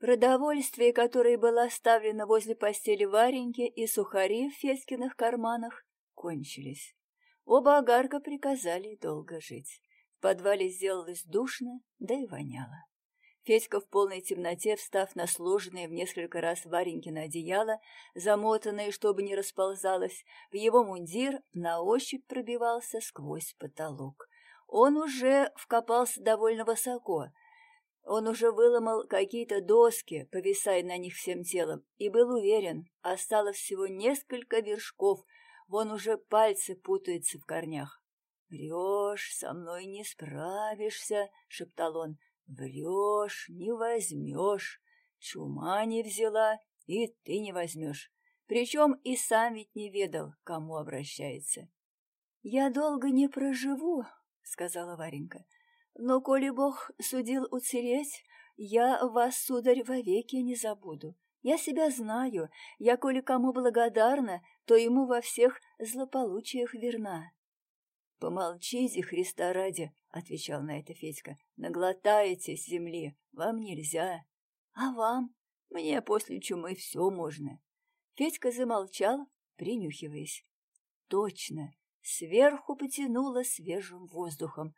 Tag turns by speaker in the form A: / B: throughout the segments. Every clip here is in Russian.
A: Продовольствие, которое было оставлено возле постели Вареньки, и сухари в Федькиных карманах кончились. Оба огарка приказали долго жить. В подвале сделалось душно, да и воняло. Федька в полной темноте, встав на сложенное в несколько раз Варенькино одеяло, замотанное, чтобы не расползалось, в его мундир на ощупь пробивался сквозь потолок. Он уже вкопался довольно высоко, он уже выломал какие-то доски, повисая на них всем телом, и был уверен, осталось всего несколько вершков, вон уже пальцы путаются в корнях. «Врешь, со мной не справишься», — шептал он. «Врешь, не возьмешь. Чума не взяла, и ты не возьмешь. Причем и сам ведь не ведал, кому обращается». «Я долго не проживу», — сказала Варенька. Но коли Бог судил уцелеть, я вас, сударь, вовеки не забуду. Я себя знаю, я, коли кому благодарна, то ему во всех злополучиях верна. — Помолчите, Христа ради, — отвечал на это Федька. — Наглотаетесь земли, вам нельзя. — А вам? Мне после чумы все можно. Федька замолчал, принюхиваясь. Точно, сверху потянуло свежим воздухом.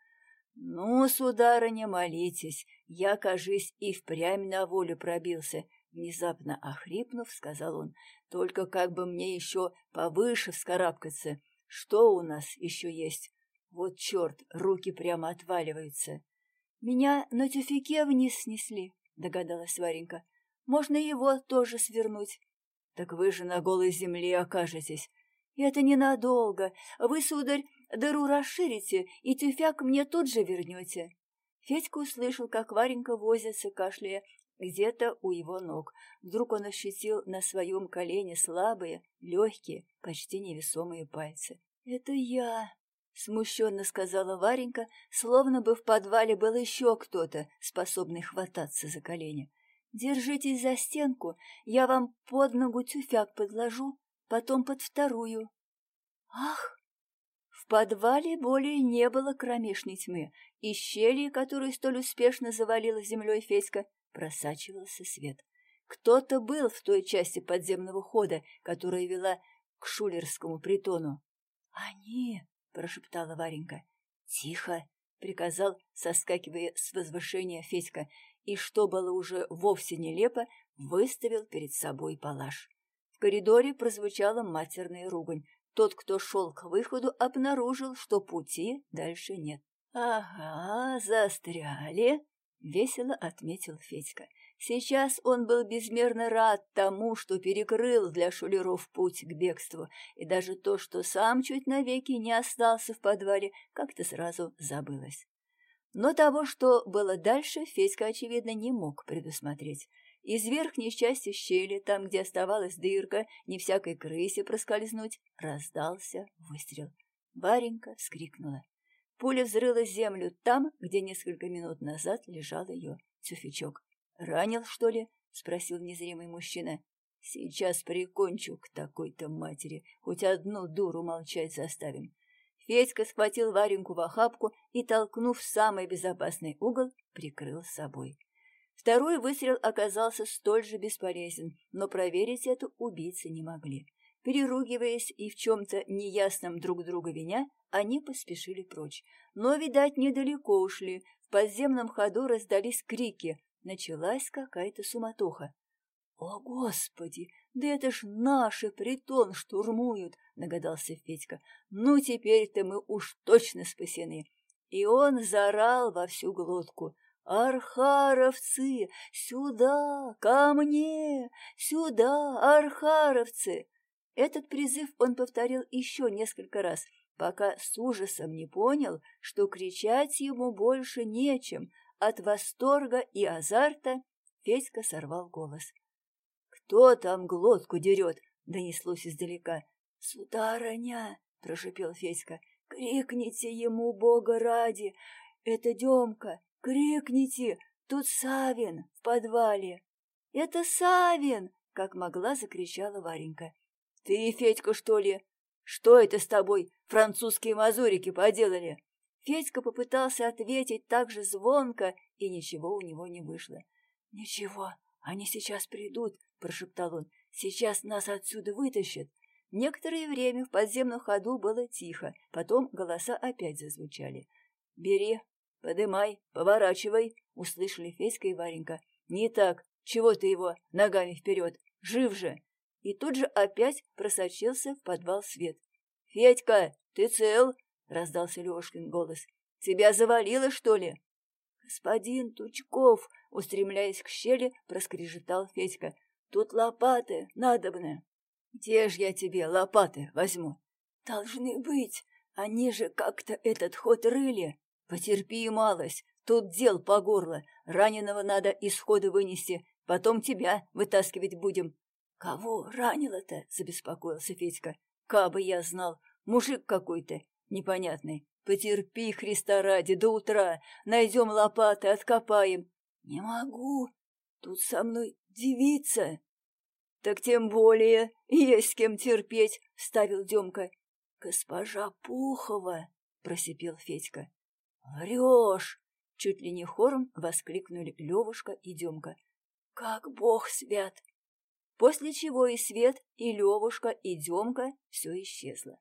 A: «Ну, сударыня, молитесь, я, кажись, и впрямь на волю пробился», — внезапно охрипнув, сказал он. «Только как бы мне еще повыше вскарабкаться. Что у нас еще есть? Вот черт, руки прямо отваливаются». «Меня на тюфике вниз снесли», — догадалась Варенька. «Можно его тоже свернуть». «Так вы же на голой земле окажетесь». «Это ненадолго. Вы, сударь, Дыру расширите, и тюфяк мне тут же вернете. Федька услышал, как Варенька возится, кашляя, где-то у его ног. Вдруг он ощутил на своем колене слабые, легкие, почти невесомые пальцы. «Это я!» — смущенно сказала Варенька, словно бы в подвале был еще кто-то, способный хвататься за колени. «Держитесь за стенку, я вам под ногу тюфяк подложу, потом под вторую». «Ах!» В подвале более не было кромешной тьмы, и щели, которую столь успешно завалила землей Федька, просачивался свет. Кто-то был в той части подземного хода, которая вела к шулерскому притону. «Они!» — прошептала Варенька. «Тихо!» — приказал, соскакивая с возвышения Федька, и, что было уже вовсе нелепо, выставил перед собой палаш. В коридоре прозвучала матерная ругань. Тот, кто шел к выходу, обнаружил, что пути дальше нет. «Ага, застряли», — весело отметил Федька. Сейчас он был безмерно рад тому, что перекрыл для шулеров путь к бегству, и даже то, что сам чуть навеки не остался в подвале, как-то сразу забылось. Но того, что было дальше, Федька, очевидно, не мог предусмотреть. Из верхней части щели, там, где оставалась дырка, не всякой крысе проскользнуть, раздался выстрел. Варенька вскрикнула. Пуля взрыла землю там, где несколько минут назад лежал ее тюфячок. «Ранил, что ли?» — спросил незримый мужчина. «Сейчас прикончу к такой-то матери, хоть одну дуру молчать заставим». Федька схватил Вареньку в охапку и, толкнув в самый безопасный угол, прикрыл собой. Второй выстрел оказался столь же бесполезен, но проверить это убийцы не могли. Переругиваясь и в чем-то неясном друг друга виня, они поспешили прочь. Но, видать, недалеко ушли. В подземном ходу раздались крики. Началась какая-то суматоха. «О, Господи! Да это ж наши притон штурмуют!» — нагадался Федька. «Ну, теперь-то мы уж точно спасены!» И он заорал во всю глотку. «Архаровцы! Сюда! Ко мне! Сюда! Архаровцы!» Этот призыв он повторил еще несколько раз, пока с ужасом не понял, что кричать ему больше нечем. От восторга и азарта Федька сорвал голос. «Кто там глотку дерет?» — донеслось издалека. «Сударыня!» — прошепел Федька. «Крикните ему, Бога ради! Это Демка! «Крикните! Тут Савин в подвале!» «Это Савин!» — как могла закричала Варенька. «Ты, Федька, что ли? Что это с тобой французские мазурики поделали?» Федька попытался ответить так же звонко, и ничего у него не вышло. «Ничего, «Они сейчас придут», — прошептал он. «Сейчас нас отсюда вытащат». Некоторое время в подземном ходу было тихо, потом голоса опять зазвучали. «Бери, подымай, поворачивай», — услышали Федька и Варенька. «Не так, чего ты его ногами вперед? Жив же!» И тут же опять просочился в подвал свет. «Федька, ты цел?» — раздался Лешкин голос. «Тебя завалило, что ли?» «Господин Тучков!» — устремляясь к щели, проскрежетал Федька. «Тут лопаты надобны». «Где ж я тебе лопаты возьму?» «Должны быть. Они же как-то этот ход рыли. Потерпи, малость. Тут дел по горло. Раненого надо из хода вынести. Потом тебя вытаскивать будем». «Кого ранило-то?» — забеспокоился Федька. «Кабы я знал. Мужик какой-то непонятный. Потерпи, Христа ради, до утра. Найдем лопаты, откопаем. Не могу. Тут со мной девица. Так тем более есть с кем терпеть, ставил Демка. Госпожа Пухова, просипел Федька. Врешь! Чуть ли не хором воскликнули Левушка и Демка. Как бог свят! После чего и Свет, и Левушка, и Демка все исчезло.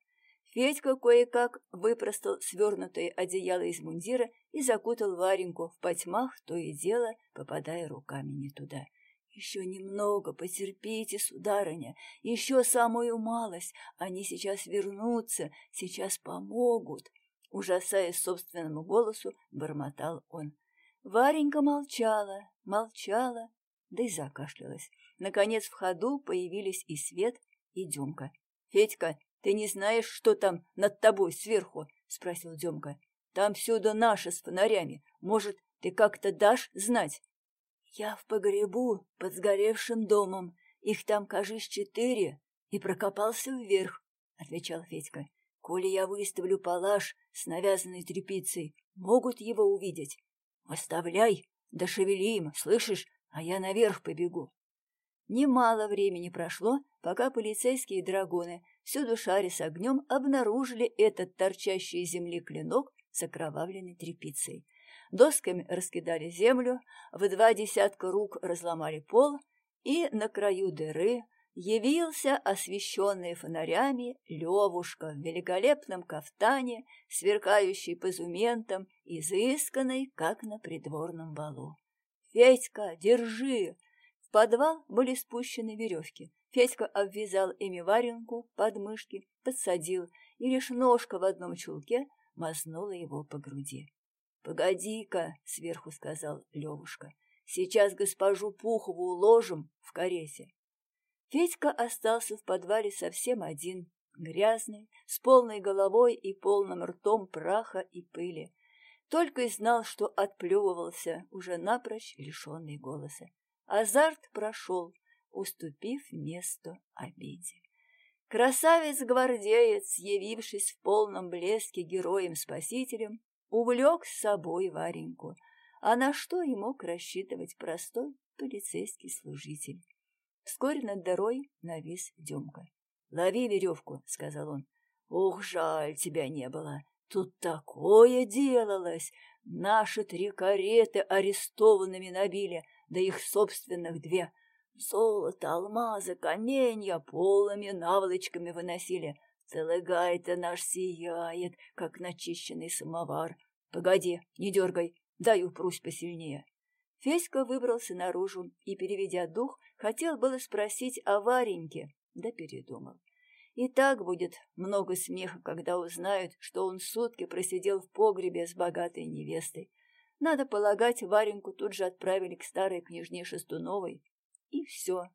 A: Федька кое-как выпростал свернутое одеяло из мундира и закутал Вареньку в потьмах, то и дело, попадая руками не туда. «Еще немного, потерпите, сударыня, еще самую малость, они сейчас вернутся, сейчас помогут!» Ужасаясь собственному голосу, бормотал он. Варенька молчала, молчала, да и закашлялась. Наконец в ходу появились и Свет, и Демка. «Федька, «Ты не знаешь, что там над тобой сверху?» — спросил Демка. «Там всюду наши с фонарями. Может, ты как-то дашь знать?» «Я в погребу под сгоревшим домом. Их там, кажись, четыре. И прокопался вверх», — отвечал Федька. «Коли я выставлю палаш с навязанной тряпицей, могут его увидеть. Оставляй, да шевели им, слышишь, а я наверх побегу». Немало времени прошло, пока полицейские драгуны всюду шаре с огнем, обнаружили этот торчащий из земли клинок с окровавленной тряпицей. Досками раскидали землю, в два десятка рук разломали пол, и на краю дыры явился освещенный фонарями Левушка в великолепном кафтане, сверкающий позументом, изысканный, как на придворном балу. «Федька, держи!» В подвал были спущены веревки. Федька обвязал ими Варенку под мышки, подсадил, и лишь ножка в одном чулке мазнула его по груди. — Погоди-ка, — сверху сказал Левушка, — сейчас госпожу Пухову уложим в карете. Федька остался в подвале совсем один, грязный, с полной головой и полным ртом праха и пыли. Только и знал, что отплевывался, уже напрочь лишенный голоса. Азарт прошел, уступив место обиде. Красавец-гвардеец, явившись в полном блеске героем-спасителем, увлек с собой Вареньку, а на что и мог рассчитывать простой полицейский служитель. Вскоре над дорой навис Демка. «Лови веревку», — сказал он. «Ух, жаль, тебя не было. Тут такое делалось. Наши три кареты арестованными набили, да их собственных две. Золото, алмазы, каменья полыми наволочками выносили. Целый гай-то наш сияет, как начищенный самовар. Погоди, не дергай, дай упрусь посильнее. Феська выбрался наружу и, переведя дух, хотел было спросить о Вареньке, да передумал. И так будет много смеха, когда узнают, что он сутки просидел в погребе с богатой невестой. Надо полагать, Вареньку тут же отправили к старой княжне Шестуновой, и все.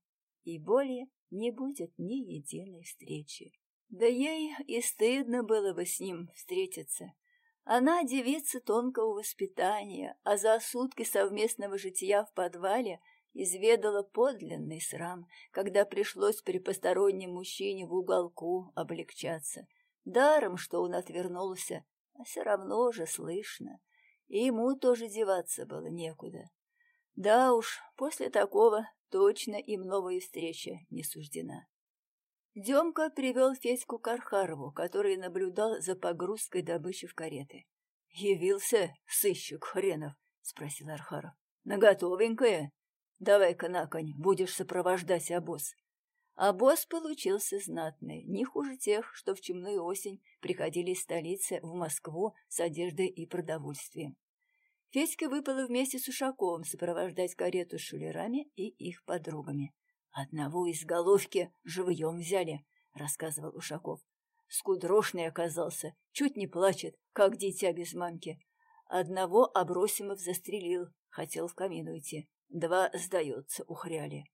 A: И более не будет ни единой встречи. Да ей и стыдно было бы с ним встретиться. Она девица тонкого воспитания, а за сутки совместного жития в подвале изведала подлинный срам, когда пришлось при постороннем мужчине в уголку облегчаться. Даром, что он отвернулся, а все равно же слышно. И ему тоже деваться было некуда. Да уж, после такого точно им новая встреча не суждена. Демка привел Федьку к Архарову, который наблюдал за погрузкой добычи в кареты. «Явился сыщик хренов?» — спросил Архаров. «На готовенькое?» Давай-ка на конь, будешь сопровождать обоз. Босс получился знатный, не хуже тех, что в чумную осень приходили из столицы в Москву с одеждой и продовольствием. Федька выпала вместе с Ушаковым сопровождать карету с шулерами и их подругами. «Одного из головки живьем взяли», — рассказывал Ушаков. Скудрошный оказался, чуть не плачет, как дитя без мамки. Одного Абросимов застрелил, хотел в камин уйти. Два, сдается, ухряли.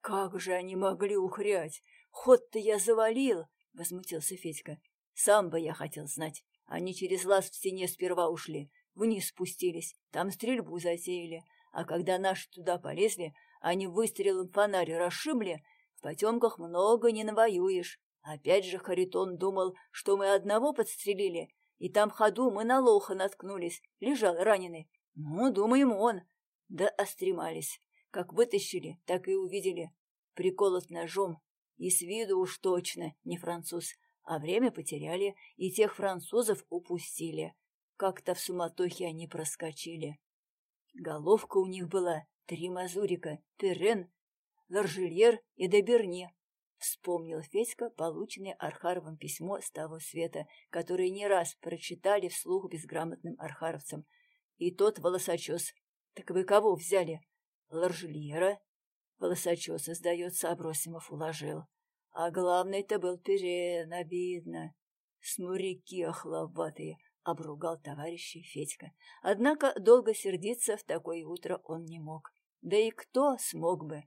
A: «Как же они могли ухрять? Ход-то я завалил!» — возмутился Федька. «Сам бы я хотел знать. Они через лаз в стене сперва ушли, вниз спустились, там стрельбу затеяли. А когда наши туда полезли, они выстрелом фонарь расшибли, в потемках много не навоюешь. Опять же Харитон думал, что мы одного подстрелили, и там ходу мы на лоха наткнулись, лежал раненый. Ну, думаем, он. Да остремались. Как вытащили, так и увидели. Приколот ножом. И с виду уж точно не француз. А время потеряли, и тех французов упустили. Как-то в суматохе они проскочили. Головка у них была, три мазурика, Перен, Ларжельер и Деберне. Вспомнил Федька полученное Архаровым письмо с того света, которое не раз прочитали вслух безграмотным архаровцам. И тот волосочес. Так вы кого взяли? Ларжельера. Волосочеса, сдается, Абросимов уложил. А главный-то был Перен, обидно. Смуряки охловатые, обругал товарищей Федька. Однако долго сердиться в такое утро он не мог. Да и кто смог бы?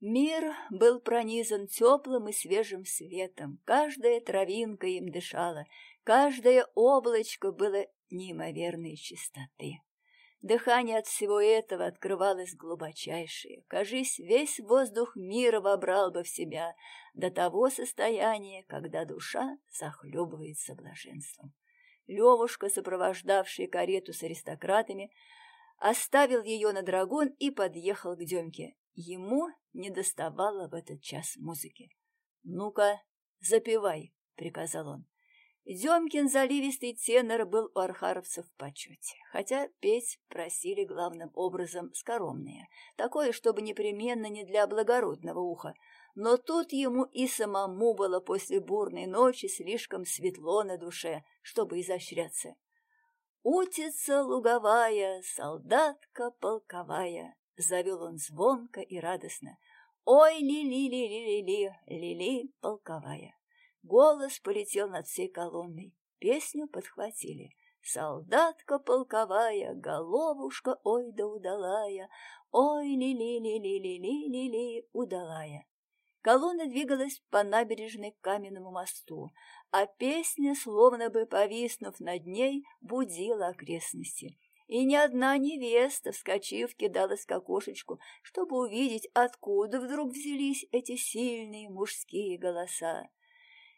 A: Мир был пронизан теплым и свежим светом. Каждая травинка им дышала, каждое облачко было неимоверной чистоты. Дыхание от всего этого открывалось глубочайшее. Кажись, весь воздух мира вобрал бы в себя до того состояния, когда душа захлебывается блаженством. Левушка, сопровождавший карету с аристократами, оставил ее на драгун и подъехал к Демке. Ему не доставало в этот час музыки. «Ну-ка, запевай», — приказал он. Демкин заливистый тенор был у архаровцев в почете, хотя петь просили главным образом скоромные, такое, чтобы непременно не для благородного уха, но тут ему и самому было после бурной ночи слишком светло на душе, чтобы изощряться. «Утица луговая, солдатка полковая», — завел он звонко и радостно. «Ой, ли-ли-ли-ли-ли-ли, ли-ли полковая». Голос полетел над всей колонной. Песню подхватили. Солдатка полковая, головушка, ой да удалая, ой ли-ли-ли-ли-ли-ли-ли, удалая. Колонна двигалась по набережной к каменному мосту, а песня, словно бы повиснув над ней, будила окрестности. И ни одна невеста, вскочив, кидалась к окошечку, чтобы увидеть, откуда вдруг взялись эти сильные мужские голоса.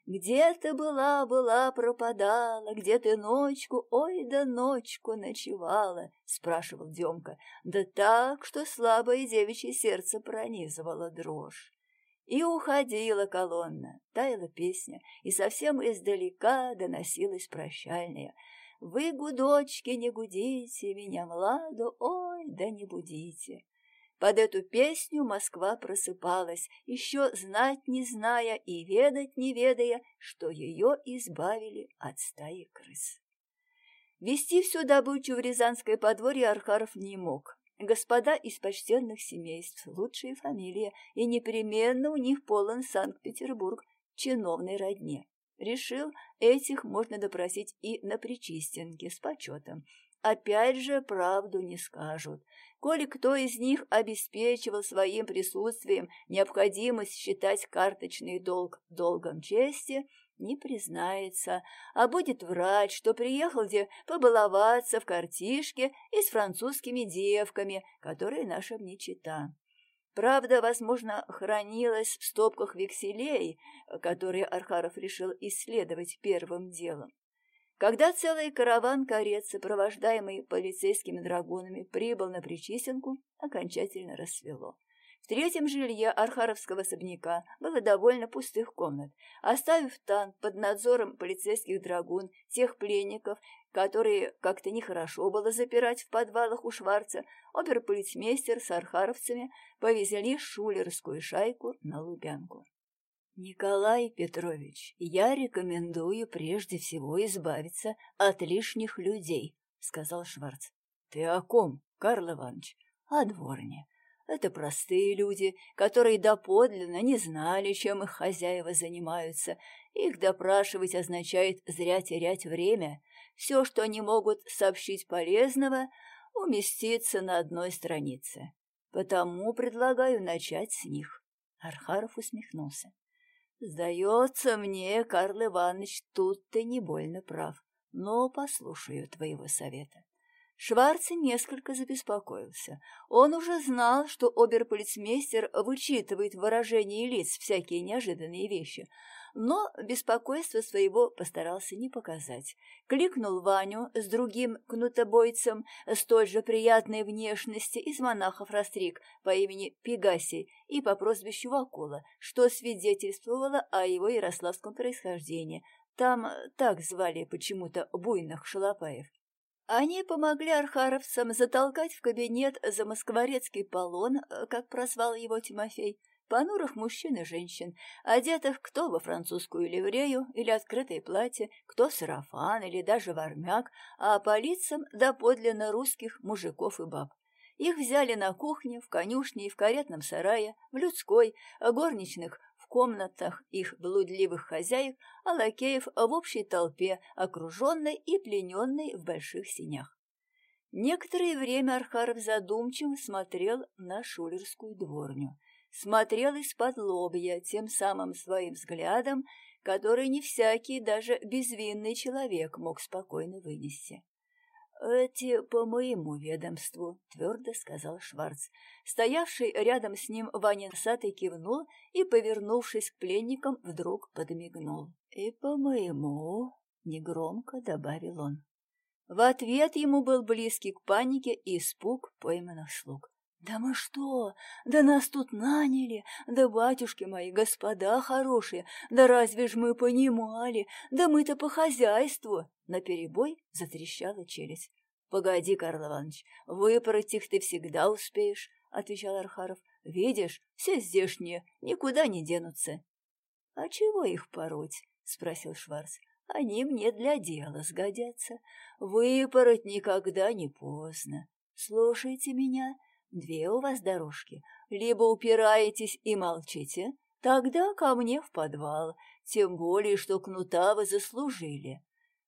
A: Где ты была, была, пропадала, где ты ночку, ой да ночку ночевала, спрашивал Демка, да так, что слабое девичье сердце пронизывало дрожь. И уходила колонна, таяла песня, и совсем издалека доносилась прощальная. «Вы, гудочки, не гудите меня, младу, ой, да не будите!» Под эту песню Москва просыпалась, еще знать не зная и ведать не ведая, что ее избавили от стаи крыс. Вести всю добычу в Рязанское подворье Архаров не мог. Господа из почтенных семейств, лучшие фамилии, и непременно у них полон Санкт-Петербург, чиновной родне. Решил, этих можно допросить и на Причистенке с почетом. Опять же, правду не скажут. Коли кто из них обеспечивал своим присутствием необходимость считать карточный долг долгом чести, не признается, а будет врать, что приехал где побаловаться в картишке и с французскими девками, которые нашим не чита. Правда, возможно, хранилась в стопках векселей, которые Архаров решил исследовать первым делом. Когда целый караван карет, сопровождаемый полицейскими драгунами, прибыл на Причистенку, окончательно рассвело. В третьем жилье Архаровского особняка было довольно пустых комнат. Оставив там под надзором полицейских драгун тех пленников, которые как-то нехорошо было запирать в подвалах у Шварца, оберполицмейстер с архаровцами повезли шулерскую шайку на Лубянку. «Николай Петрович, я рекомендую прежде всего избавиться от лишних людей», — сказал Шварц. «Ты о ком, Карл Иванович?» «О дворне. Это простые люди, которые доподлинно не знали, чем их хозяева занимаются. Их допрашивать означает зря терять время. Все, что они могут сообщить полезного, уместится на одной странице. Потому предлагаю начать с них. Архаров усмехнулся. Сдается мне, Карл Иванович, тут ты не больно прав, но послушаю твоего совета. Шварц несколько забеспокоился. Он уже знал, что оберполицмейстер вычитывает в выражении лиц всякие неожиданные вещи, но беспокойство своего постарался не показать. Кликнул Ваню с другим кнутобойцем столь же приятной внешности из монахов Растрик по имени Пегасий и по прозвищу Вакула, что свидетельствовало о его ярославском происхождении. Там так звали почему-то буйных шалопаев. Они помогли архаровцам затолкать в кабинет за москворецкий полон, э, как прозвал его Тимофей, понурых мужчин и женщин, одетых кто во французскую ливрею или открытое платье, кто сарафан или даже вармяк, а по лицам доподлинно русских мужиков и баб. Их взяли на кухне, в конюшне и в каретном сарае, в людской, горничных комнатах их блудливых хозяев, а лакеев в общей толпе, окруженной и плененной в больших синях. Некоторое время Архаров задумчиво смотрел на шулерскую дворню. Смотрел из-под лобья тем самым своим взглядом, который не всякий, даже безвинный человек мог спокойно вынести. «Эти по моему ведомству», — твердо сказал Шварц. Стоявший рядом с ним Ваня Сатый кивнул и, повернувшись к пленникам, вдруг подмигнул. «И по моему», — негромко добавил он. В ответ ему был близкий к панике и испуг пойманных слуг. «Да мы что? Да нас тут наняли! Да, батюшки мои, господа хорошие! Да разве ж мы понимали? Да мы-то по хозяйству!» На перебой затрещала челюсть. «Погоди, Карл Иванович, выпороть их ты всегда успеешь», — отвечал Архаров. «Видишь, все здешние никуда не денутся». «А чего их пороть?» — спросил Шварц. «Они мне для дела сгодятся. Выпороть никогда не поздно. Слушайте меня». Две у вас дорожки. Либо упираетесь и молчите, тогда ко мне в подвал, тем более, что кнута вы заслужили.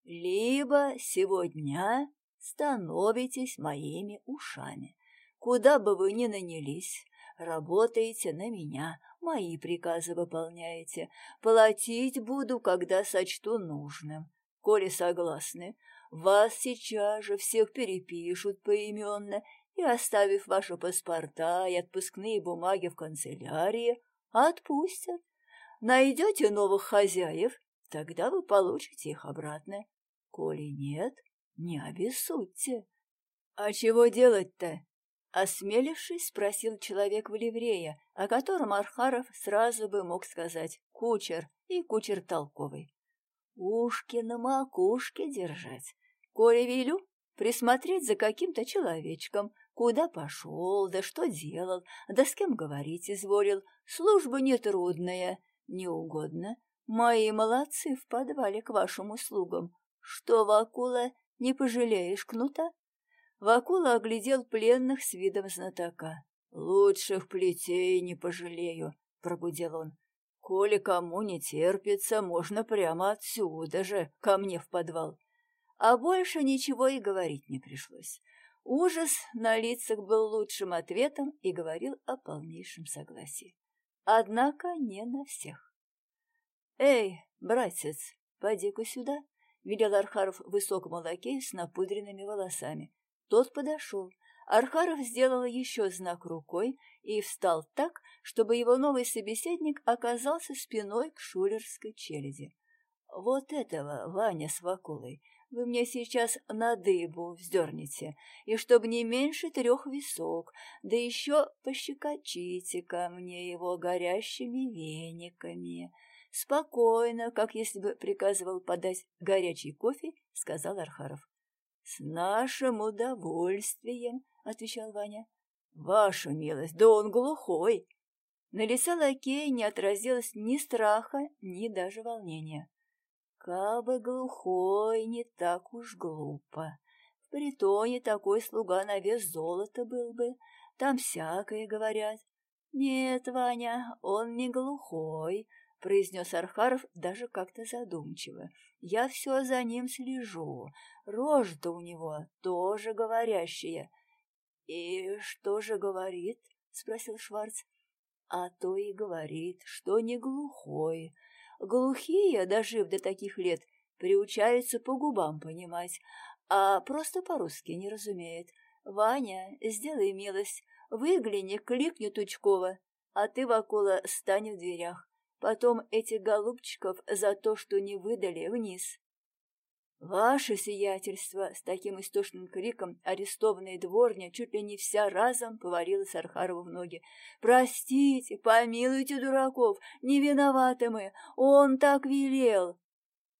A: Либо сегодня становитесь моими ушами. Куда бы вы ни нанялись, работаете на меня, мои приказы выполняете. Платить буду, когда сочту нужным. Коли согласны, вас сейчас же всех перепишут поименно и, оставив ваши паспорта и отпускные бумаги в канцелярии, отпустят. Найдете новых хозяев, тогда вы получите их обратно. Коли нет, не обессудьте. — А чего делать-то? — осмелившись, спросил человек в ливрее, о котором Архаров сразу бы мог сказать «кучер» и «кучер толковый». Ушки на макушке держать. Коли велю, присмотреть за каким-то человечком, Куда пошел, да что делал, да с кем говорить изволил. Служба нетрудная, не угодно. Мои молодцы в подвале к вашим услугам. Что, Вакула, не пожалеешь кнута? Вакула оглядел пленных с видом знатока. «Лучших плетей не пожалею», — пробудил он. «Коли кому не терпится, можно прямо отсюда же, ко мне в подвал». А больше ничего и говорить не пришлось. Ужас на лицах был лучшим ответом и говорил о полнейшем согласии. Однако не на всех. «Эй, братец, поди-ка сюда!» — велел Архаров высокому лакею с напудренными волосами. Тот подошел. Архаров сделал еще знак рукой и встал так, чтобы его новый собеседник оказался спиной к шулерской челяди. Вот этого Ваня с Вакулой Вы мне сейчас на дыбу вздернете, и чтоб не меньше трех висок, да еще пощекочите ко мне его горящими вениками. Спокойно, как если бы приказывал подать горячий кофе, сказал Архаров. — С нашим удовольствием, — отвечал Ваня. — Ваша милость, да он глухой. На лице лакея не отразилось ни страха, ни даже волнения. Кабы глухой, не так уж глупо. В притоне такой слуга на вес золота был бы, там всякое говорят. Нет, Ваня, он не глухой, — произнес Архаров даже как-то задумчиво. «Я все за ним слежу. Рожа-то у него тоже говорящая». «И что же говорит?» — спросил Шварц. «А то и говорит, что не глухой, Глухие, дожив до таких лет, приучаются по губам понимать, а просто по-русски не разумеют. «Ваня, сделай милость, выгляни, кликни Тучкова, а ты, Вакула, стань в дверях. Потом этих голубчиков за то, что не выдали, вниз». «Ваше сиятельство!» — с таким истошным криком арестованная дворня чуть ли не вся разом повалилась Архарову в ноги. «Простите, помилуйте дураков, не виноваты мы, он так велел!»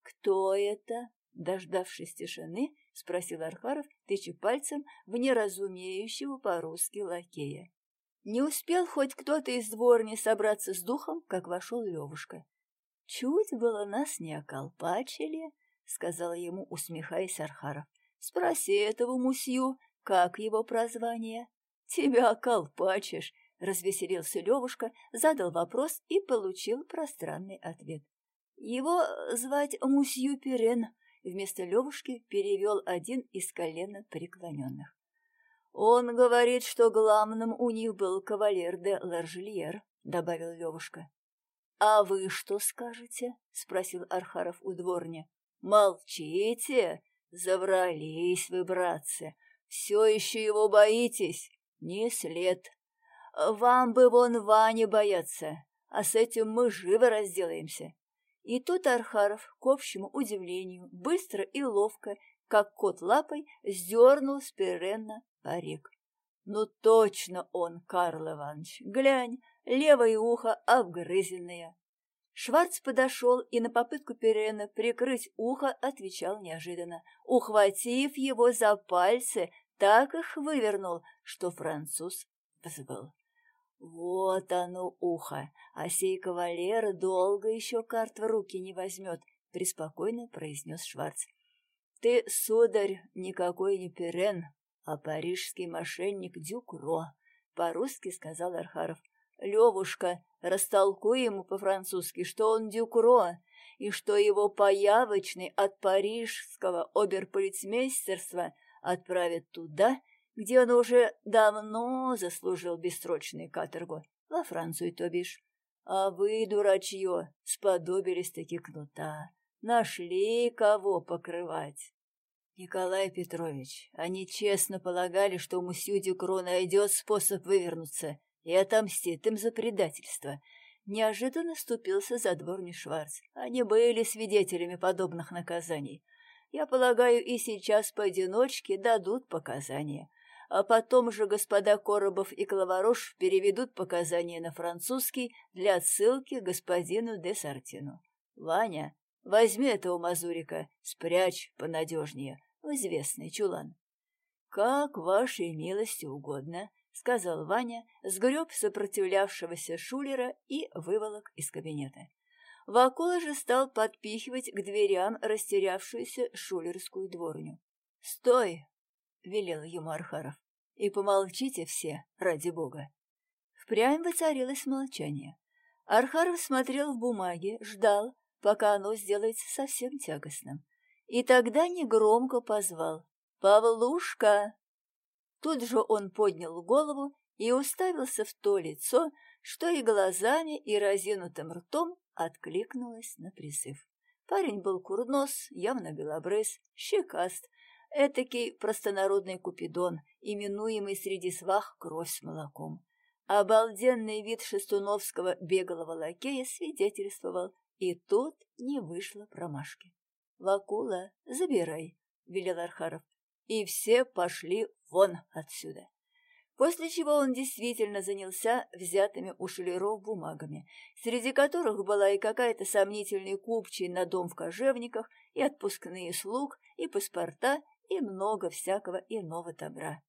A: «Кто это?» — дождавшись тишины, спросил Архаров, тыча пальцем в неразумеющего по-русски лакея. Не успел хоть кто-то из дворни собраться с духом, как вошел Левушка. Чуть было нас не околпачили, — сказала ему, усмехаясь Архаров. — Спроси этого мусью, как его прозвание? — Тебя колпачишь, — развеселился Левушка, задал вопрос и получил пространный ответ. — Его звать мусью Перен, — вместо Левушки перевел один из колена преклоненных. — Он говорит, что главным у них был кавалер де Ларжельер, — добавил Левушка. — А вы что скажете? — спросил Архаров у дворня. Молчите, заврались вы, братцы, все еще его боитесь, не след. Вам бы вон Ване бояться, а с этим мы живо разделаемся. И тут Архаров, к общему удивлению, быстро и ловко, как кот лапой, сдернул с Перенна парик. Ну точно он, Карл Иванович, глянь, левое ухо обгрызенное, Шварц подошел и на попытку Перена прикрыть ухо отвечал неожиданно. Ухватив его за пальцы, так их вывернул, что француз взвыл. «Вот оно ухо, а сей кавалер долго еще карт в руки не возьмет», — преспокойно произнес Шварц. «Ты, сударь, никакой не Перен, а парижский мошенник Дюкро», — по-русски сказал Архаров. Левушка, растолкуй ему по-французски, что он дюкро, и что его появочный от парижского оберполицмейстерства отправят туда, где он уже давно заслужил бессрочную каторгу, во Францию, то бишь. А вы, дурачье, сподобились-таки кнута, нашли кого покрывать. Николай Петрович, они честно полагали, что Мусью Дюкро найдет способ вывернуться, и отомстит им за предательство. Неожиданно ступился за дворни Шварц. Они были свидетелями подобных наказаний. Я полагаю, и сейчас поодиночке дадут показания. А потом же господа Коробов и Клаварош переведут показания на французский для отсылки господину де Сартину. Ваня, возьми этого мазурика, спрячь понадежнее в известный чулан. Как вашей милости угодно, — сказал Ваня, сгреб сопротивлявшегося Шулера и выволок из кабинета. Вакула же стал подпихивать к дверям растерявшуюся шулерскую дворню. «Стой!» — велел ему Архаров. «И помолчите все, ради бога!» Впрямь воцарилось молчание. Архаров смотрел в бумаге, ждал, пока оно сделается совсем тягостным. И тогда негромко позвал «Павлушка!» Тут же он поднял голову и уставился в то лицо, что и глазами, и разинутым ртом откликнулось на призыв. Парень был курнос, явно белобрыс, щекаст, этакий простонародный купидон, именуемый среди свах кровь с молоком. Обалденный вид шестуновского беглого лакея свидетельствовал, и тут не вышло промашки. «Вакула, забирай», — велел Архаров. «И все пошли вон отсюда». После чего он действительно занялся взятыми у шулеров бумагами, среди которых была и какая-то сомнительная купчая на дом в кожевниках, и отпускные слуг, и паспорта, и много всякого иного добра.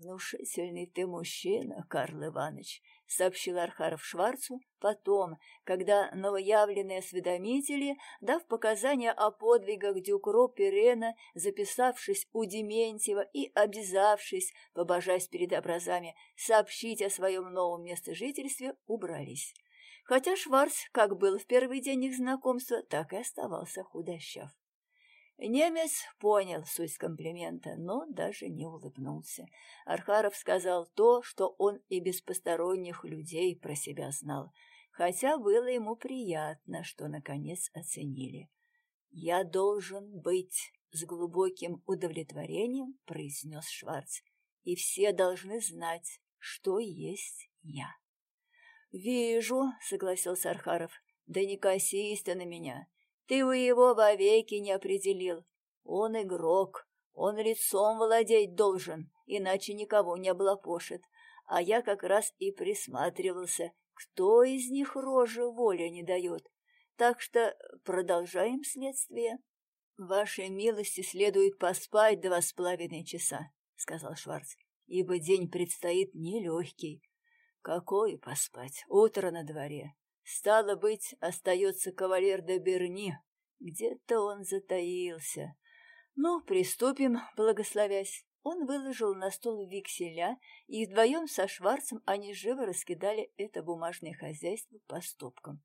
A: «Внушительный ты мужчина, Карл Иванович», — сообщил Архаров Шварцу потом, когда новоявленные осведомители, дав показания о подвигах Дюкро Перена, записавшись у Дементьева и обязавшись, побожась перед образами, сообщить о своем новом местожительстве, убрались. Хотя Шварц, как был в первый день их знакомства, так и оставался худощав. Немец понял суть комплимента, но даже не улыбнулся. Архаров сказал то, что он и без посторонних людей про себя знал, хотя было ему приятно, что наконец оценили. «Я должен быть», — с глубоким удовлетворением произнес Шварц, «и все должны знать, что есть я». «Вижу», — согласился Архаров, — «да не косись ты на меня». Ты у его вовеки не определил. Он игрок, он лицом владеть должен, иначе никого не облапошит. А я как раз и присматривался, кто из них рожи воля не дает. Так что продолжаем следствие. Вашей милости следует поспать два с половиной часа, — сказал Шварц, — ибо день предстоит нелегкий. Какой поспать? Утро на дворе. Стало быть, остается кавалер де Берни. Где-то он затаился. Ну, приступим, благословясь. Он выложил на стол векселя, и вдвоем со Шварцем они живо раскидали это бумажное хозяйство по стопкам.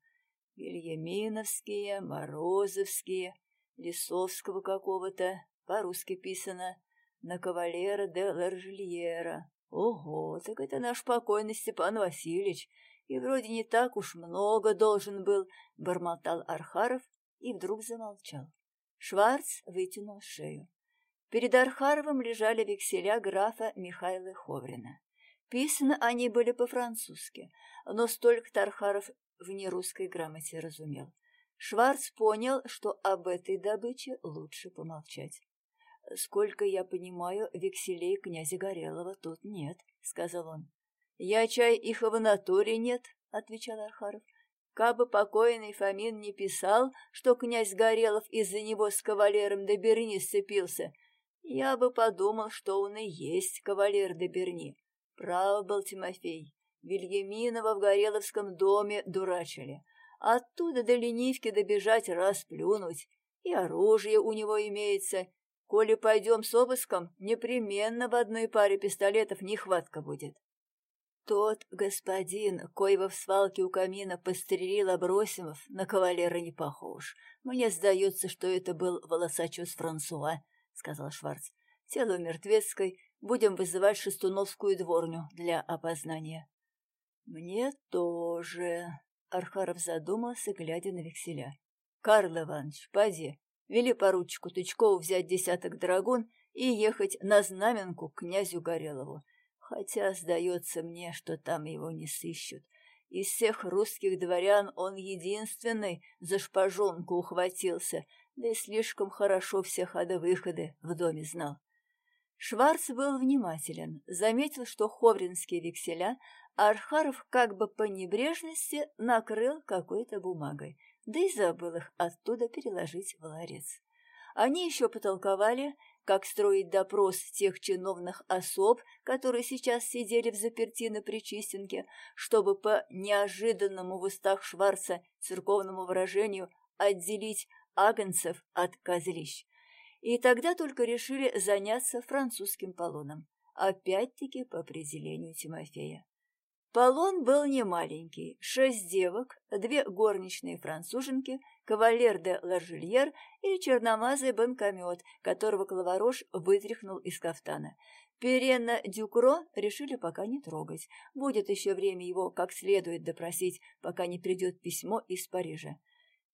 A: Вильяминовские, Морозовские, Лисовского какого-то, по-русски писано, на кавалера де Ларжельера. Ого, так это наш покойный Степан Васильевич, и вроде не так уж много должен был, — бормотал Архаров и вдруг замолчал. Шварц вытянул шею. Перед Архаровым лежали векселя графа Михаила Ховрина. Писаны они были по-французски, но столько-то Архаров в нерусской грамоте разумел. Шварц понял, что об этой добыче лучше помолчать. «Сколько я понимаю, векселей князя Горелого тут нет», — сказал он. «Я чай их в натуре нет», — отвечал Архаров. «Кабы покойный Фомин не писал, что князь Горелов из-за него с кавалером де Берни сцепился, я бы подумал, что он и есть кавалер де Берни. Прав был Тимофей. Вильяминова в Гореловском доме дурачили. Оттуда до ленивки добежать расплюнуть. И оружие у него имеется. Коли пойдем с обыском, непременно в одной паре пистолетов нехватка будет. Тот господин, коего в свалке у камина пострелил Абросимов, на кавалера не похож. Мне сдается, что это был волосачус Франсуа, — сказал Шварц. Тело мертвецкой будем вызывать шестуновскую дворню для опознания. Мне тоже, — Архаров задумался, глядя на векселя. Карл Иванович, поди, вели поручику Тычкову взять десяток драгун и ехать на знаменку к князю Горелову хотя сдается мне, что там его не сыщут. Из всех русских дворян он единственный за шпажонку ухватился, да и слишком хорошо все ходы-выходы в доме знал. Шварц был внимателен, заметил, что ховринские векселя Архаров как бы по небрежности накрыл какой-то бумагой, да и забыл их оттуда переложить в ларец. Они еще потолковали, как строить допрос тех чиновных особ, которые сейчас сидели в заперти на Причистенке, чтобы по неожиданному в устах Шварца церковному выражению отделить агнцев от козлищ. И тогда только решили заняться французским полоном, опять-таки по определению Тимофея. Полон был немаленький, шесть девок, две горничные француженки, кавалер де Ларжельер и черномазый банкомет, которого Клаварош вытряхнул из кафтана. Перена Дюкро решили пока не трогать. Будет еще время его как следует допросить, пока не придет письмо из Парижа.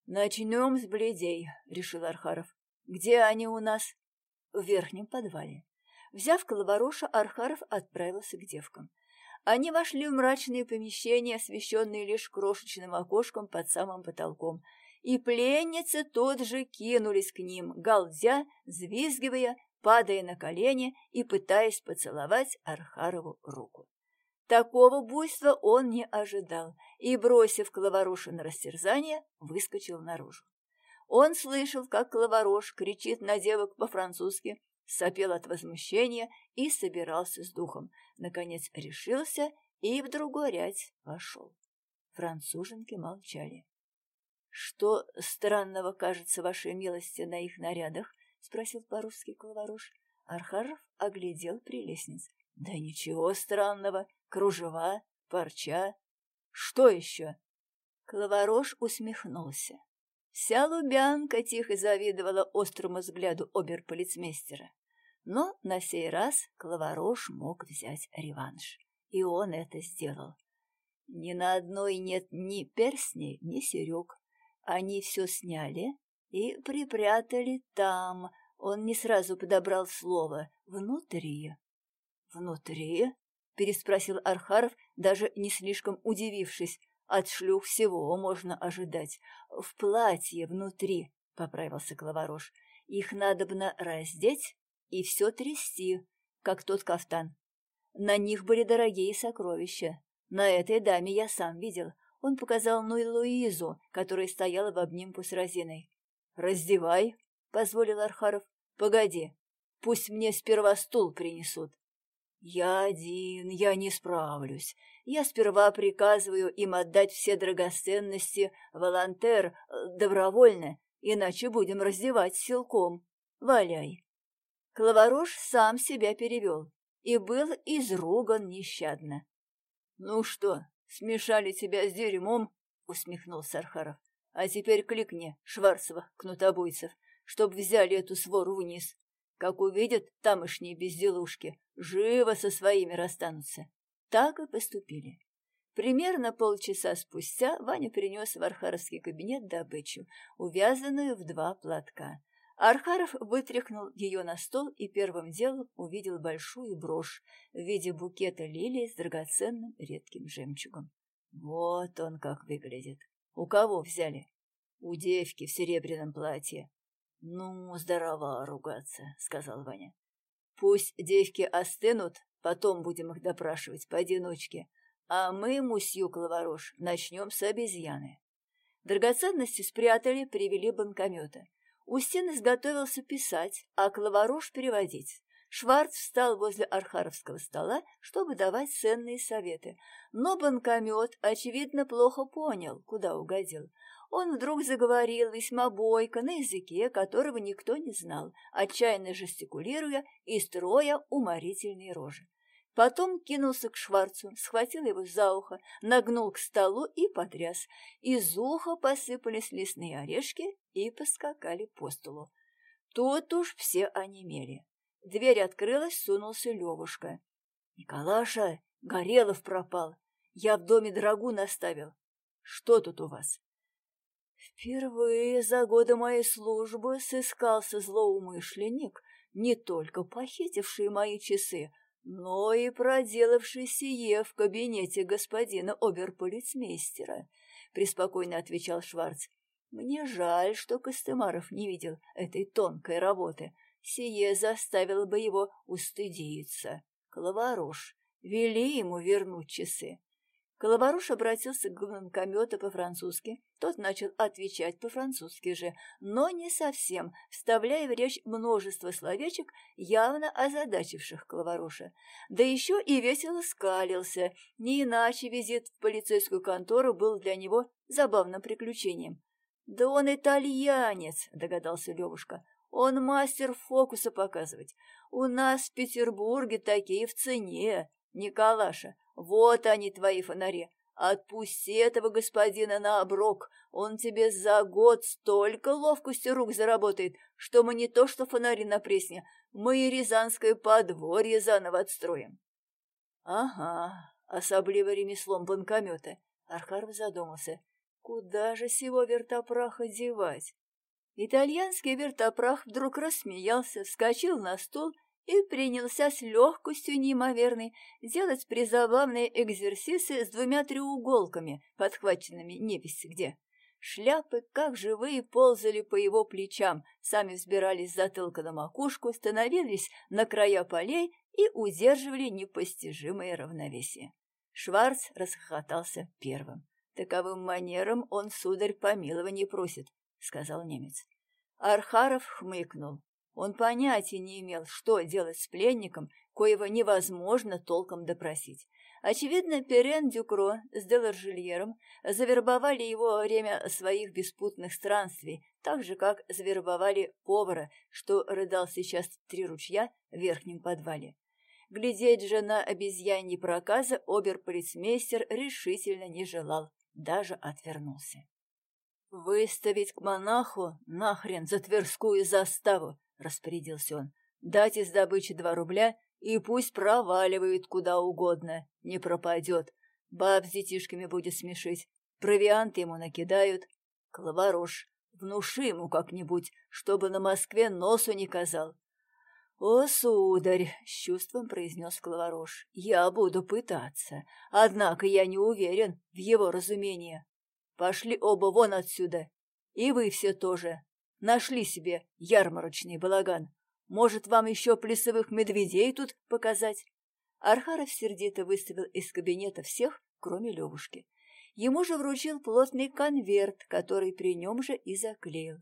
A: «Начнем с бледей», — решил Архаров. «Где они у нас?» «В верхнем подвале». Взяв Коловороша, Архаров отправился к девкам. Они вошли в мрачные помещения, освещенные лишь крошечным окошком под самым потолком. и пленницы тут же кинулись к ним, галдя, взвизгивая, падая на колени и пытаясь поцеловать Архарову руку. Такого буйства он не ожидал и, бросив Клавароша на растерзание, выскочил наружу. Он слышал, как Клаварош кричит на девок по-французски, сопел от возмущения и собирался с духом. Наконец решился и в другой ряд пошел. Француженки молчали. — Что странного кажется вашей милости на их нарядах? — спросил по-русски Клаварош. Архаров оглядел прелестниц. — Да ничего странного. Кружева, парча. Что еще? Клаварош усмехнулся. Вся Лубянка тихо завидовала острому взгляду оберполицмейстера. Но на сей раз Клаварош мог взять реванш. И он это сделал. Ни на одной нет ни перстней, ни серег. Они все сняли и припрятали там. Он не сразу подобрал слово «внутри». «Внутри?» — переспросил Архаров, даже не слишком удивившись. «От шлюх всего можно ожидать. В платье внутри», — поправился Клаварош. «Их надобно раздеть и все трясти, как тот кафтан. На них были дорогие сокровища. На этой даме я сам видел. Он показал Нуй Луизу, которая стояла в обнимку с Розиной. «Раздевай», — позволил Архаров. «Погоди, пусть мне сперва стул принесут». «Я один, я не справлюсь. Я сперва приказываю им отдать все драгоценности, волонтер, э, добровольно, иначе будем раздевать силком. Валяй». Клаварош сам себя перевел и был изруган нещадно. — Ну что, смешали тебя с дерьмом? — усмехнулся Архаров. — А теперь кликни, Шварцева, кнутобойцев, чтоб взяли эту свору вниз. Как увидят тамошние безделушки, живо со своими расстанутся. Так и поступили. Примерно полчаса спустя Ваня принес в архаровский кабинет добычу, увязанную в два платка. Архаров вытряхнул ее на стол и первым делом увидел большую брошь в виде букета лилий с драгоценным редким жемчугом. Вот он как выглядит. У кого взяли? У девки в серебряном платье. Ну, здорово ругаться, сказал Ваня. Пусть девки остынут, потом будем их допрашивать поодиночке, а мы, мусью Клаварош, начнем с обезьяны. Драгоценности спрятали, привели банкомета. Устин изготовился писать, а Клаварош переводить. Шварц встал возле архаровского стола, чтобы давать ценные советы, но банкомет, очевидно, плохо понял, куда угодил. Он вдруг заговорил весьма бойко на языке, которого никто не знал, отчаянно жестикулируя и строя уморительные рожи. Потом кинулся к Шварцу, схватил его за ухо, нагнул к столу и потряс. Из уха посыпались лесные орешки и поскакали по столу. Тут уж все онемели. Дверь открылась, сунулся Левушка. — Николаша, Горелов пропал. Я в доме драгу наставил. Что тут у вас? Впервые за годы моей службы сыскался злоумышленник, не только похитивший мои часы, но и проделавший сие в кабинете господина оберполицмейстера, — преспокойно отвечал Шварц. Мне жаль, что Костымаров не видел этой тонкой работы. Сие заставило бы его устыдиться. Клаварош, вели ему вернуть часы. Колобаруш обратился к губнокомету по-французски. Тот начал отвечать по-французски же, но не совсем, вставляя в речь множество словечек, явно озадачивших Колобаруша. Да еще и весело скалился, не иначе визит в полицейскую контору был для него забавным приключением. «Да он итальянец», — догадался Левушка. «Он мастер фокуса показывать. У нас в Петербурге такие в цене. Николаша, вот они, твои фонари. Отпусти этого господина на оброк. Он тебе за год столько ловкости рук заработает, что мы не то что фонари на Пресне, мы и Рязанское подворье заново отстроим. Ага, особливо ремеслом банкомета. Архаров задумался. Куда же сего вертопраха девать? Итальянский вертопрах вдруг рассмеялся, вскочил на стул и принялся с легкостью неимоверной делать призабавные экзерсисы с двумя треуголками, подхваченными невесть где. Шляпы, как живые, ползали по его плечам, сами взбирались затылка на макушку, становились на края полей и удерживали непостижимое равновесие. Шварц расхохотался первым. «Таковым манером он, сударь, помилования просит», — сказал немец. Архаров хмыкнул. Он понятия не имел, что делать с пленником, коего невозможно толком допросить. Очевидно, Перен Дюкро с Деларжильером завербовали его во время своих беспутных странствий, так же, как завербовали повара, что рыдал сейчас три ручья в верхнем подвале. Глядеть же на обезьяньи проказа оберполицмейстер решительно не желал, даже отвернулся. «Выставить к монаху нахрен за Тверскую заставу!» — распорядился он. «Дать из добычи два рубля и пусть проваливает куда угодно, не пропадет. Баб с детишками будет смешить, провиант ему накидают. Кловорож, внуши ему как-нибудь, чтобы на Москве носу не казал. «О, сударь!» — с чувством произнес Кловорож. «Я буду пытаться, однако я не уверен в его разумении. Пошли оба вон отсюда, и вы все тоже. Нашли себе ярмарочный балаган. Может, вам еще плясовых медведей тут показать?» Архаров сердито выставил из кабинета всех, кроме Левушки. Ему же вручил плотный конверт, который при нем же и заклеил.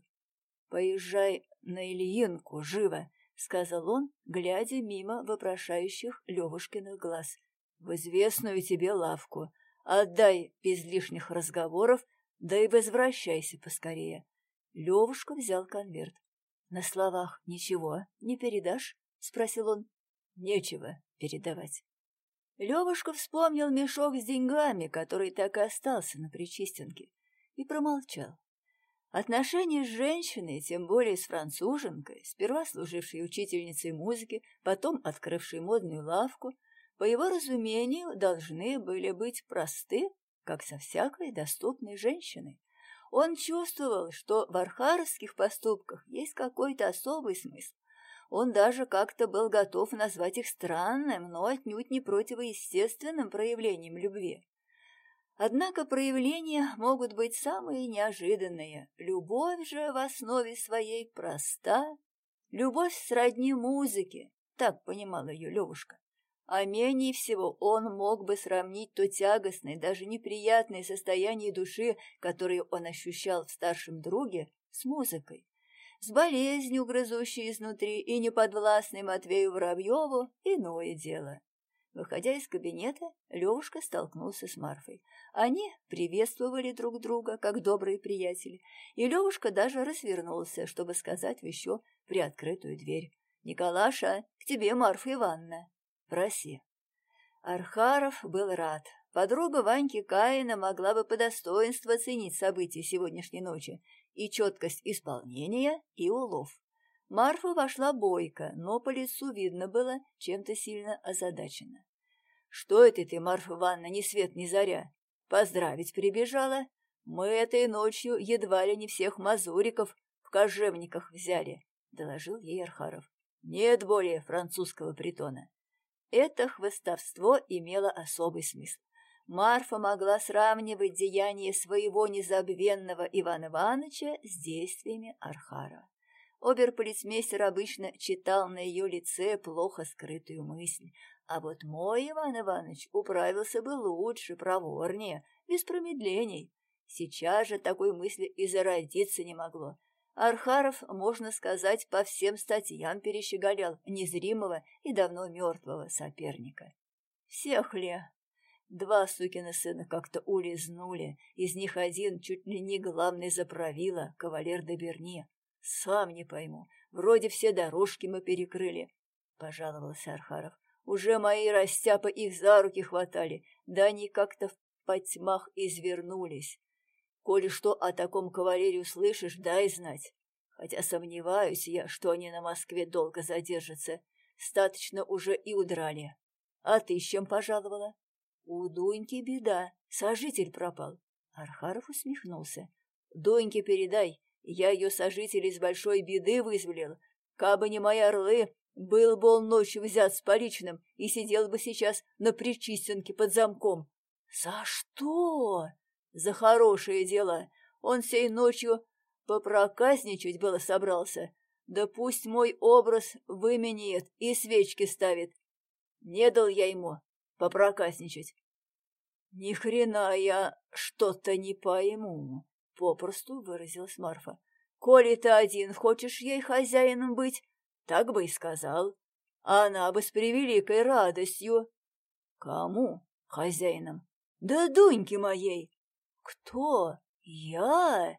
A: «Поезжай на Ильинку, живо!» — сказал он, глядя мимо вопрошающих Левушкиных глаз. «В известную тебе лавку. Отдай без лишних разговоров, да и возвращайся поскорее». Левушка взял конверт. «На словах ничего не передашь?» — спросил он. «Нечего передавать». Левушка вспомнил мешок с деньгами, который так и остался на Причистенке, и промолчал. Отношения с женщиной, тем более с француженкой, сперва служившей учительницей музыки, потом открывшей модную лавку, по его разумению, должны были быть просты, как со всякой доступной женщиной. Он чувствовал, что в архаровских поступках есть какой-то особый смысл. Он даже как-то был готов назвать их странным, но отнюдь не противоестественным проявлением любви. Однако проявления могут быть самые неожиданные. Любовь же в основе своей проста. Любовь сродни музыке, так понимала ее Левушка. А менее всего он мог бы сравнить то тягостное, даже неприятное состояние души, которое он ощущал в старшем друге, с музыкой. С болезнью, грызущей изнутри, и неподвластной Матвею Воробьеву – иное дело. Выходя из кабинета, Левушка столкнулся с Марфой. Они приветствовали друг друга, как добрые приятели, и Левушка даже развернулся, чтобы сказать в еще приоткрытую дверь. «Николаша, к тебе Марфа Ивановна!» Проси. Архаров был рад. Подруга Ваньки Каина могла бы по достоинству оценить события сегодняшней ночи и четкость исполнения, и улов. Марфа вошла бойко, но по лицу видно было чем-то сильно озадачена. «Что это ты, Марфа Ивановна, ни свет ни заря? Поздравить прибежала? Мы этой ночью едва ли не всех мазуриков в кожевниках взяли», — доложил ей Архаров. «Нет более французского притона». Это хвостовство имело особый смысл. Марфа могла сравнивать деяния своего незабвенного Ивана Ивановича с действиями Архара. Оберполицмейстер обычно читал на ее лице плохо скрытую мысль, а вот мой Иван Иванович управился бы лучше, проворнее, без промедлений. Сейчас же такой мысли и зародиться не могло. Архаров, можно сказать, по всем статьям перещеголял незримого и давно мертвого соперника. Всех ли? Два сукина сына как-то улизнули, из них один чуть ли не главный заправила, кавалер де Берни. Сам не пойму, вроде все дорожки мы перекрыли, — пожаловался Архаров. Уже мои растяпы их за руки хватали, да они как-то в потьмах извернулись. Коли что о таком кавалере услышишь, дай знать. Хотя сомневаюсь я, что они на Москве долго задержатся. Статочно уже и удрали. А ты с чем пожаловала? У Дуньки беда, сожитель пропал. Архаров усмехнулся. Дуньке передай, я ее сожитель из большой беды вызволил. Кабы не мои орлы, был бы он ночью взят с поличным и сидел бы сейчас на причистенке под замком. — За что? За хорошее дело. Он сей ночью попроказничать было собрался. Да пусть мой образ выменяет и свечки ставит. Не дал я ему попроказничать. Ни хрена я что-то не пойму, попросту выразилась Марфа. Коли ты один хочешь ей хозяином быть, так бы и сказал. Она бы с превеликой радостью. Кому хозяином? Да Дуньки моей. Кто? Я?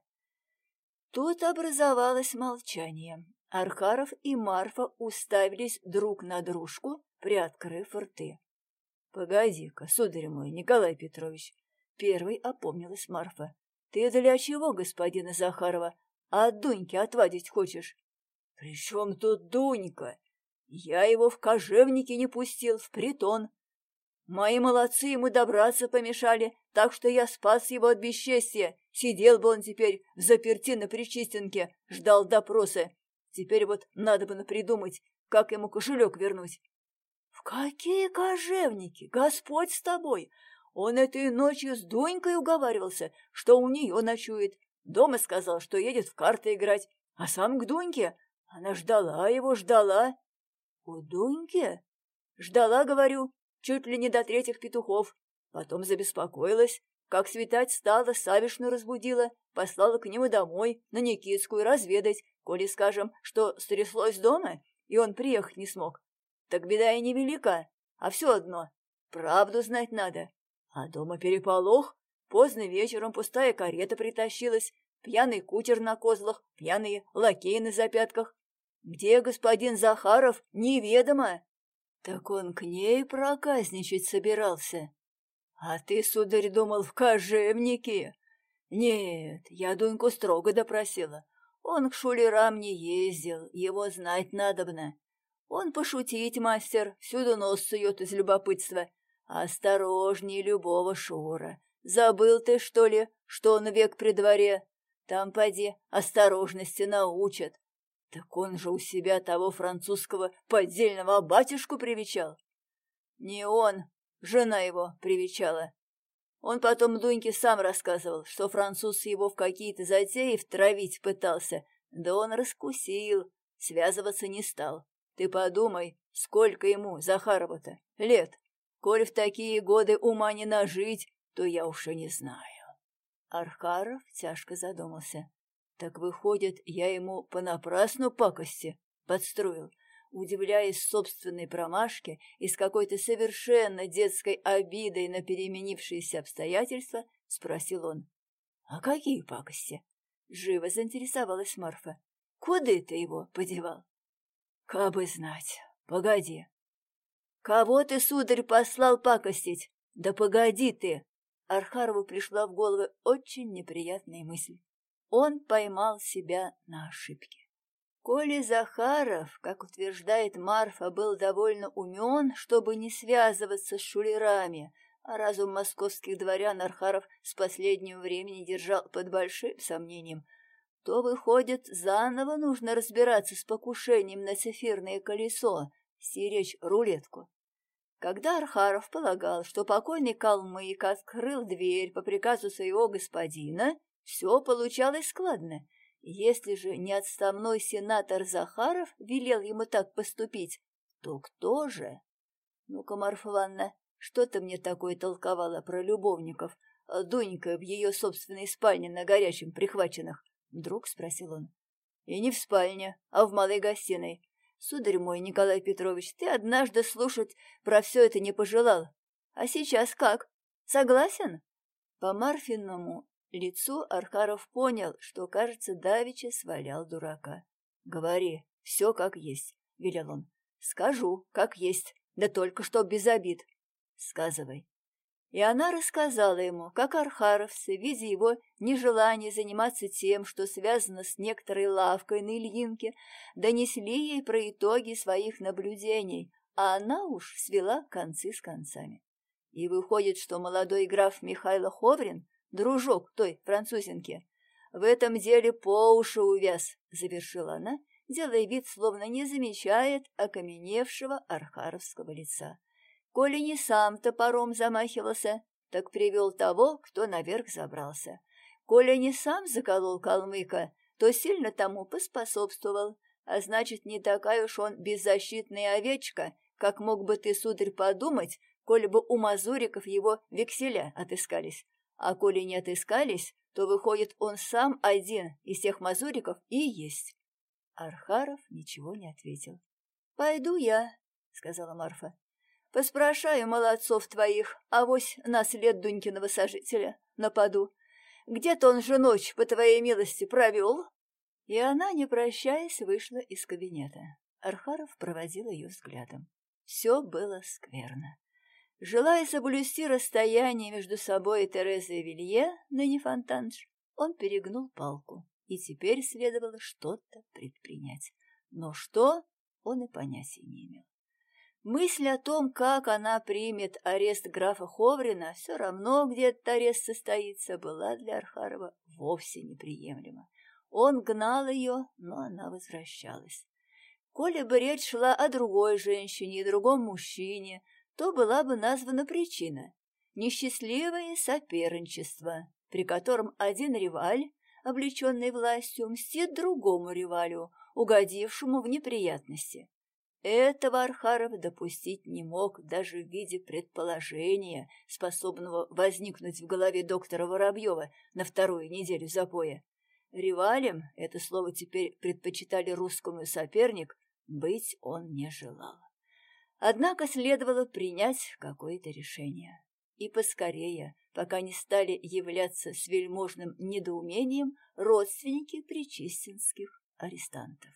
A: Тут образовалось молчание. Архаров и Марфа уставились друг на дружку, приоткрыв рты. — Погоди-ка, сударь мой, Николай Петрович, — первый опомнилась Марфа. — Ты для чего господина Захарова от Дуньки отвадить хочешь? — При чем тут Дунька? Я его в кожевнике не пустил, в притон. Мои молодцы ему добраться помешали, так что я спас его от бесчестия. Сидел бы он теперь в заперти на Причистенке, ждал допроса. Теперь вот надо бы придумать, как ему кошелек вернуть. В какие кожевники? Господь с тобой! Он этой ночью с Дунькой уговаривался, что у нее ночует. Дома сказал, что едет в карты играть, а сам к Дуньке. Она ждала его, ждала. У Дуньки? Ждала, говорю, чуть ли не до третьих петухов. Потом забеспокоилась. Как светать стало, Савишну разбудила, послала к нему домой, на Никитскую, разведать, коли скажем, что стряслось дома, и он приехать не смог. Так беда и невелика, а все одно. Правду знать надо. А дома переполох. Поздно вечером пустая карета притащилась, пьяный кучер на козлах, пьяные лакеи на запятках. Где господин Захаров, неведомо. Так он к ней проказничать собирался. А ты, сударь, думал, в кожевнике? Нет, я Дуньку строго допросила. Он к шулерам не ездил, его знать надобно. Он пошутить мастер, всюду нос сует из любопытства. Осторожней любого шура. Забыл ты, что ли, что он век при дворе? Там, поди, осторожности научат. Так он же у себя того французского поддельного батюшку привечал. Не он, жена его привечала. Он потом Дуньке сам рассказывал, что француз его в какие-то затеи втравить пытался, да он раскусил, связываться не стал. Ты подумай, сколько ему, Захарову-то, лет. Коль в такие годы ума не нажить, то я уж и не знаю. Архаров тяжко задумался. Так выходит, я ему понапрасну пакости подстроил, удивляясь собственной промашке и с какой-то совершенно детской обидой на переменившиеся обстоятельства, спросил он. — А какие пакости? — живо заинтересовалась Марфа. — Куда ты его подевал? — Кабы знать. Погоди. — Кого ты, сударь, послал пакостить? Да погоди ты! Архарову пришла в голову очень неприятная мысль он поймал себя на ошибке. Коли Захаров, как утверждает Марфа, был довольно умен, чтобы не связываться с шулерами, а разум московских дворян Архаров с последнего времени держал под большим сомнением, то, выходит, заново нужно разбираться с покушением на цифирное колесо, стеречь рулетку. Когда Архаров полагал, что покойный калмык открыл дверь по приказу своего господина, все получалось складно. Если же не отставной сенатор Захаров велел ему так поступить, то кто же? Ну-ка, Марфа Ивановна, что ты мне такое толковала про любовников? Дунька в ее собственной спальне на горячем прихваченных? Вдруг спросил он. И не в спальне, а в малой гостиной. Сударь мой, Николай Петрович, ты однажды слушать про все это не пожелал. А сейчас как? Согласен? По Марфиному лицу Архаров понял, что, кажется, Давича свалял дурака. «Говори, все как есть», — велел он. «Скажу, как есть, да только что без обид. Сказывай». И она рассказала ему, как архаровцы, видя его нежелание заниматься тем, что связано с некоторой лавкой на Ильинке, донесли ей про итоги своих наблюдений, а она уж свела концы с концами. И выходит, что молодой граф Михайло Ховрин дружок той французинки. В этом деле по уши увяз, — завершила она, делая вид, словно не замечает окаменевшего архаровского лица. Коли не сам топором замахивался, так привел того, кто наверх забрался. Коля не сам заколол калмыка, то сильно тому поспособствовал, а значит, не такая уж он беззащитная овечка, как мог бы ты, сударь, подумать, коли бы у мазуриков его векселя отыскались. А коли не отыскались, то, выходит, он сам один из всех мазуриков и есть. Архаров ничего не ответил. — Пойду я, — сказала Марфа. — Поспрашаю молодцов твоих, авось на след Дунькиного сожителя нападу. Где-то он же ночь, по твоей милости, провел. И она, не прощаясь, вышла из кабинета. Архаров проводил ее взглядом. Все было скверно. Желая соблюсти расстояние между собой и Терезой Вилье, ныне Фонтанж, он перегнул палку, и теперь следовало что-то предпринять. Но что, он и понятия не имел. Мысль о том, как она примет арест графа Ховрина, все равно где этот арест состоится, была для Архарова вовсе неприемлема. Он гнал ее, но она возвращалась. Коли бы речь шла о другой женщине и другом мужчине, то была бы названа причина – несчастливое соперничество, при котором один реваль, облеченный властью, мстит другому ревалю, угодившему в неприятности. Этого Архаров допустить не мог даже в виде предположения, способного возникнуть в голове доктора Воробьева на вторую неделю запоя. Ревалем, это слово теперь предпочитали русскому соперник, быть он не желал. Однако следовало принять какое-то решение. И поскорее, пока не стали являться с вельможным недоумением родственники причистинских арестантов.